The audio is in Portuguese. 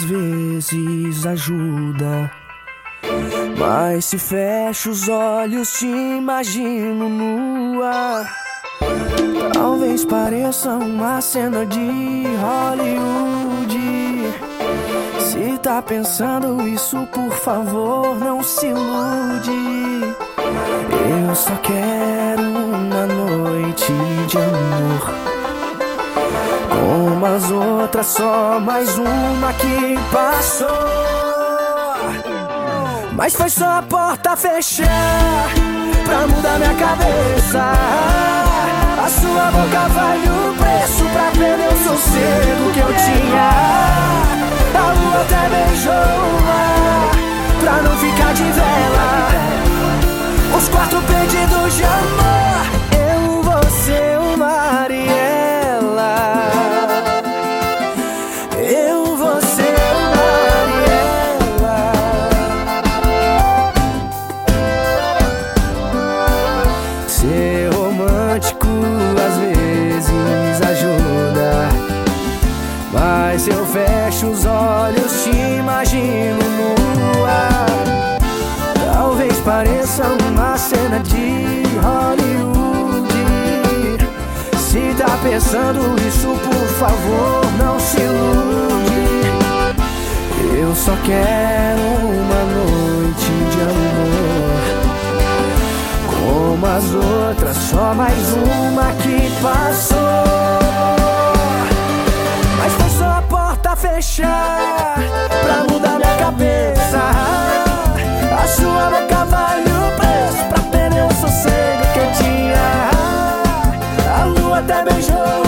Deus ajuda. Mas se fecho os olhos, te imagino nua. Talvez pareça uma cena de Hollywood. Se tá pensando isso, por favor, não se ilude. Eu só quero as outras, só mais uma que passou. Mas foi só a porta fechar pra mudar minha cabeça. A sua boca vale o preço pra perder o sossego que eu tinha. A lua até beijou mar pra não ficar de vela. Os quatro pedidos de amor, Mas eu fecho os olhos, te imagino nua. Talvez pareça uma cena de Hollywood. Se tá pensando isso, por favor, não se ilude. Eu só quero uma noite de amor. Como as outras, só mais uma que passou. Até beijou